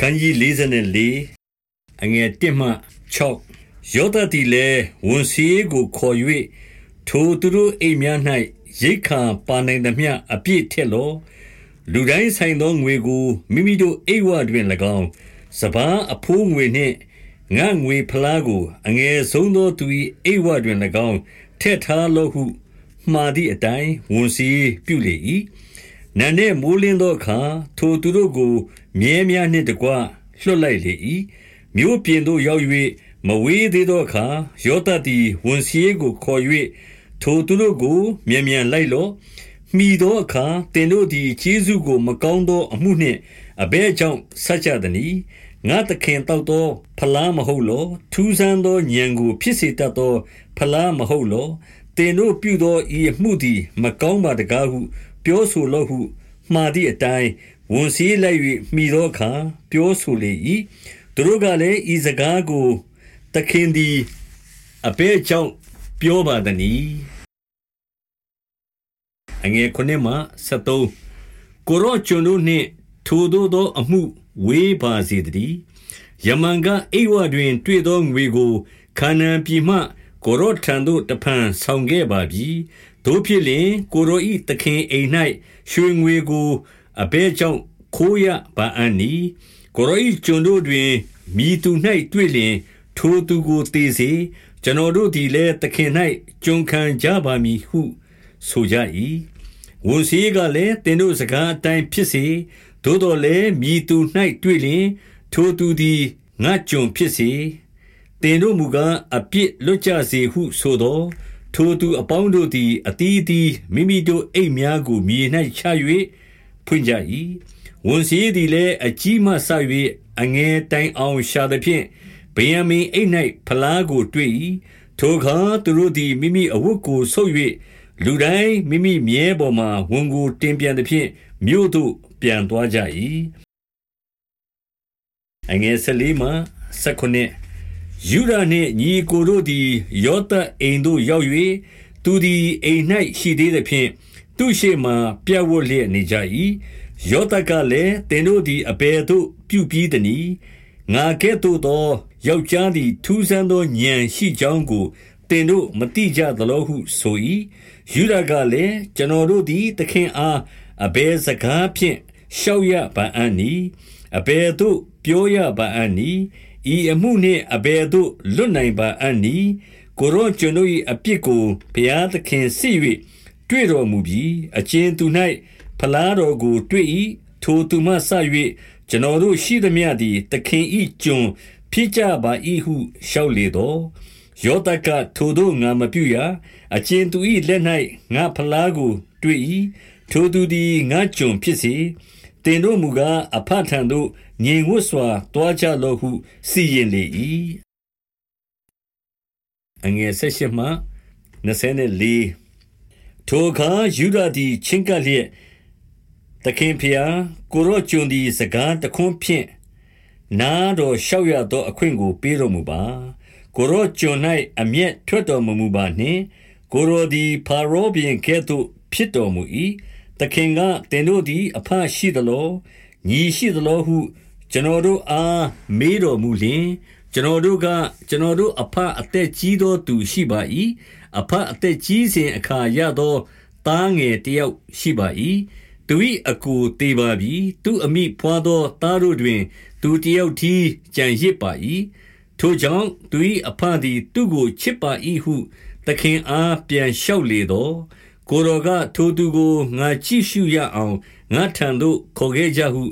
ခန်းကြီး44အငယ်1မှ6ယောသတိလည်းဝန်စည်းကိုခေါ်၍ထိုသူတို့အိမ်များ၌ရိတ်ခါပါနိုင်သမျှအပြည့်ထက်လောလူတိုင်းဆိုင်သောငွေကိုမိမိတို့အိမ်ဝတွင်၎င်းစပားအဖိုးငွေနှင့်ငါငွေဖလားကို အငယ်ဆုံးသောသူ၏အိမ်ဝတွင်၎င်းထက်ထားလောဟုမှားသည့်အတိုင်းဝန်စည်းပြုလေ၏ နန်းနှင့်မိုးလင်းသောအခါ ထိုသူတို့ကို မြဲများနှင့်တကွ လွှတ်လိုက်လေ၏မြို့ပြင်သို့ရောက်၍မဝေးသေးသောအခါ ယောသသည် ဝန်စည်းကိုခေါ်၍ထိုသူတို့ကို မြန်မြန်လိုက်လော့မိသောအခါတင်တို့သည်ခြေဆုကို မကောင်းသောအမှုနှင့် အဘဲကြောင့်ဆက်ကြသည်ငါသခင်တောက်သော ဖလားမဟုတ်လော ထူးဆန်းသောဉာဏ်ကို ဖြစ်စေတတ်သော ဖလားမဟုတ်လောတင်တို့ပြုသော ဤအမှုသည် မကောင်းပါတကားဟု ပြောဆိုလော့ဟု မှားသည့်အတိုင်းဝန်စည်းလိုက်၍မိသောအခါ ပြောဆိုလေ၏သူတို့ကလည်းဤစကားကို သခင်သည် အဘဲကြောင့်ပြောပါသနည်းအငယ်ခုနှစ်မှ73ကိုရောကျွန်တို့နှင့် ထိုသို့သောအမှု ဝေးပါစေတည်း ယမန်ကအိဝတွင် တွေ့သောငွေကို ခါနန်ပြည်မှ ကိုရောထံသို့ တဖန်ဆောင်ခဲ့ပါပြီတို့ဖြစ်လျင် ကိုရောဤသခင်အိမ်၌ရွှေငွေကိုအဘဲကြောင့်ခိုးရပါအံ့နီကိုရောဤကျွန်တို့တွင်မိသူ၌တွေ့လျင် ထိုသူကိုသေစေကျွန်တော်တို့သည်လည်းသခင်၌ကျွန်ခံကြပါမည်ဟု ဆိုကြ၏ဝန်စည်းကလည်းတင်တို့စကားအတိုင်းဖြစ်စေသို့တော်လည်းမိသူ၌တွေ့လျင် ထိုသူသည်ငါကျွန်ဖြစ်စေတင်တို့မူကားအပြစ်လွတ်ကြစေဟုဆိုသော ထိုသူအပေါင်းတို့သည်အတီးတီးမိမိတို့အိမ်များကို မြေ၌ချ၍ဖွင့်ကြ၏ဝန်စည်းသည်လည်း အကြီးမှဆ၍အငယ်တိုင်အောင် ရှာသဖြင့်ဗေယံမင်အိတ်၌ဖလားကို တွေ့၏ထိုအခါ သူတို့သည် မိမိအဝတ်ကိုဆုပ်၍လူတိုင်းမိမိမြဲပေါ်မှဝန်ကိုတင်ပြန်သဖြင့် မြို့သို့ပြန်သွားကြ၏အင ယ်၁၄မှ၁၉ယူဒနှင့်ညီကိုတို့သည် ယောသအိမ်သို့ရောက်၍သူသည်အိမ်၌ရှိသေးသဖြင့်သူရှိမှပြတ်ဝတ်လျက်နေကြ၏ယောသကလည်းတင်တို့သည်အဘယ်သို့ပြုပြီးသနည်းငါကဲ့သို့သောယောက်ျားသည်ထူးဆန်းသောဉာဏ်ရှိကြောင်းကိုတင်တို့မတိကြသလိုဟုဆို၏ယူဒကလည်းကျွန်တော်တို့သည်သခင်အားအဘယ်စကားဖြင့်ရှောက်ရပါအံ့နီအဘယ်သို့ ပြောရပါအံ့နီဤအမှုနှင့်အဘယ်သို့လွတ်နိုင်ပါအံ့နည်းကိုရောကျွန်ုပ်၏အပြစ်ကိုဘုရားသခင်စစ်၍တွေ့တော်မူပြီးအချင်းသူ၌ဖလားတော်ကိုတွေ့၏ထိုသူမှဆ၍ကျွန်တော်တို့ရှိသမျှသည်သခင်၏ကျွန်ဖြစ်ကြပါ၏ဟုလျှောက်လေတော့ယောသကထိုတို့ငါမပြုရအချင်းသူ၏လက်၌ငါဖလားကိုတွေ့၏ထိုသူသည်ငါကျွန်ဖြစ်စေတ င်တို့မူကားအဖထံသို့ ငြိမ်ဝတ်စွာတွားကြလော့ဟု စီရင်လေ၏အငယ်၁၈မှ24ထိုအခါယူဒာသည် ချင်းကပ်လျက် သခင်ဖျား ကိုရော့ကျွန်သည် စကားတခွန်းဖြင့် နာတော် လျှောက်ရသော အခွင့်ကို ပေးတော်မူပါ ကိုရော့ကျွန်၌အမျက်ထွက်တော်မမူပါနှင့် ကိုရောသည်ဖာရောဘီကဲ့သို့ ဖြစ်တော်မူ၏ သခင်ကတင်တို့သည် အဖရှိသလောညီရှိသလောဟု ကျွန်တော်တို့အားမေးတော်မူလျင်ကျွန်တော်တို့ကကျွန်တော်တို့အဖအသက်ကြီးသောသူရှိပါ၏အဖအသက်ကြီးစဉ်အခါရသောသားငယ်တယောက်ရှိပါ၏သူ၏အကူတေပါပြီသူအမိဖွာသောသားတို့တွင် သူတယောက်တည်းကြံရစ်ပါ၏ထိုကြောင့်သူ၏အဖသည် သူကိုချစ်ပါ၏ဟု သခင်အားပြန်လျှောက်လေသော ကိုတော်ကထိုသူကိုငါကြည့်ရှုရအောင်ငါထံသို့ခေါ်ခဲ့ကြဟု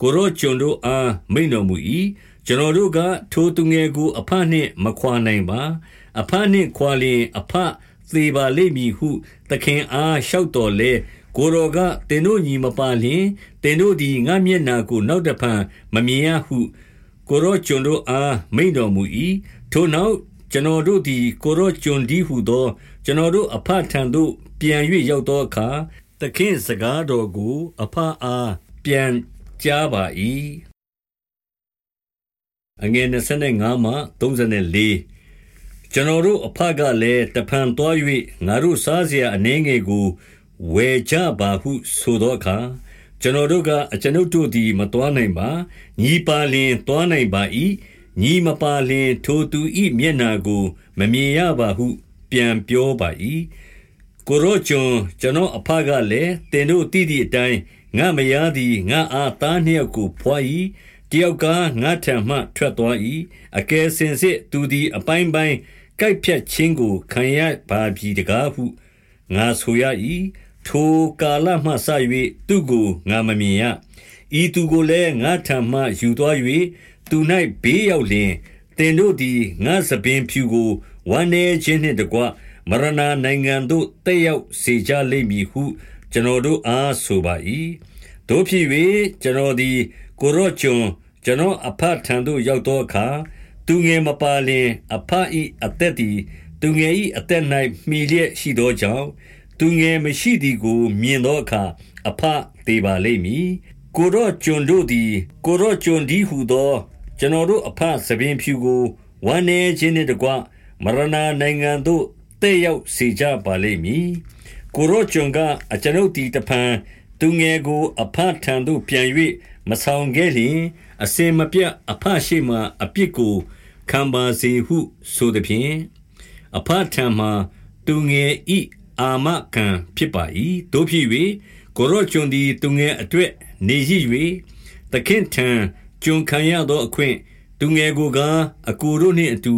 ကိုရောကျွန်တို့အားမိန်တော်မူ၏ကျွန်တော်တို့ကထိုသူငယ်ကို အဖနှင့်မခွာနိုင်ပါ အဖနှင့်ခွာလျင်အဖသေပါလိမ့်မည်ဟု သခင်အားလျှောက်တော်လဲကိုရောကတင်တို့ညီမပါလျင်တင်တို့သည်ငါမျက်နာကို နောက်တဖန်မမြင်ရဟု ကိုရောကျွန်တို့အားမိန်တော်မူ၏ထိုနောက် ကျွန်တော်တို့သည် ကိုရော့ကျွန်တည်းဟုသော ကျွန်တော်တို့အဘထံသို့ ပြန်၍ရောက်သောအခါ သခင်စကားတော်ကို အဘအား ပြန်ကြားပါ၏အငယ်25မှ34ကျွန်တော်တို့အဖကလည်းတဖန်သွား၍ငါတို့စားစရာအနှင်းငယ်ကိုဝယ်ကြပါဟု ဆိုသောအခါကျွန်တော်တို့ကအကျွန်ုပ်တို့သည် မသွားနိုင်ပါညီပါလင်သွားနိုင်ပါ၏ ညီမပါလင် ထိုသူ၏မျက်နာကို မမြင်ရပါဟု ပြန်ပြောပါ၏ကိုရောကျွန် ကျွန်တော်အဖကလည်းတင်တို့တည်သည့်အတိုင်း ငါမယားသည် ငါအား သားနှစ်ယောက်ကိုဖွာ၏တယောက်ကငါထံမှ ထွက်သွား၏အကယ်စင်စစ် သူသည် အပိုင်းပိုင်း ကိုက်ဖြတ်ခြင်းကို ခံရပါပြီတကားဟု ငါဆိုရ၏ထိုကာလမှစ၍သူကို ငါမမြင်ရ ဤသူကိုလည်း ငါထံမှ ယူသွား၍ သူ၌ဘေးရောက်လျင်တင်တို့သည်ငါစပင်ဖြူကိုဝမ်းနေခြင်းနှင့်တကွမရဏနိုင်ငံသို့တက်ရောက်စေကြလိမ့်မည်ဟု ကျွန်တော်တို့အားဆိုပါ၏တို့ဖြစ်၍ကျွန်တော်သည် ကိုရော့ကျွန်ကျွန်တော်အဖထံသို့ရောက်သောအခါသူငယ်မပါလင်အဖ၏အသက်သည်သူငယ်၏အသက်၌မှီလျက်ရှိသောကြောင့်သူငယ်မရှိသည်ကို မြင်သောအခါအဖသေးပါလိမ့်မည်ကိုရော့ကျွန်တို့သည်ကိုရော့ကျွန်ဒီဟုသော ကျွန်တော်တို့အဖသပင်ဖြူကိုဝမ်းနေခြင်းနှင့်တကွမရဏနိုင်ငံသို့တဲ့ရောက်စေကြပါလိမ့်မည်ကိုရော့ကျွန်ကအကျွန်ုပ်တီတဖန်သူငယ်ကို အဖထံသို့ပြန်၍မဆောင်ခဲ့လျင်အစင်မပြတ်အဖရှိမှအပြစ်ကိုခံပါစေဟုဆိုသည်ဖြင့်အဖထံမှသူငယ်ဤအာမခံဖြစ်ပါ၏တို့ဖြစ်၍ကိုရော့ကျွန်သည်သူငယ်အတွက်နေရည်၍သခင်ထံ ကျွန်ခံရသောအခွင့် သူငယ်ကိုကအကိုတို့နှင့်အတူ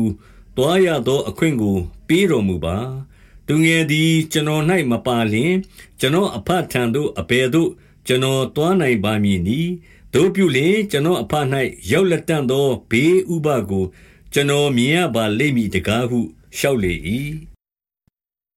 တွားရသောအခွင့်ကို ပေးတော်မူပါ သူငယ်သည် ကျွန်တော်၌မပါလျင် ကျွန်တော်အဖထံသို့ အဘယ်သို့ ကျွန်တော်တွားနိုင်ပါမည်နည်းတို့ပြုလျင် ကျွန်တော်အဖ၌ရောက်လက်တန့်သော ဘေးဥပကို ကျွန်တော်မြင်ရပါလိမ့်မည်တကားဟု လျှောက်လေ၏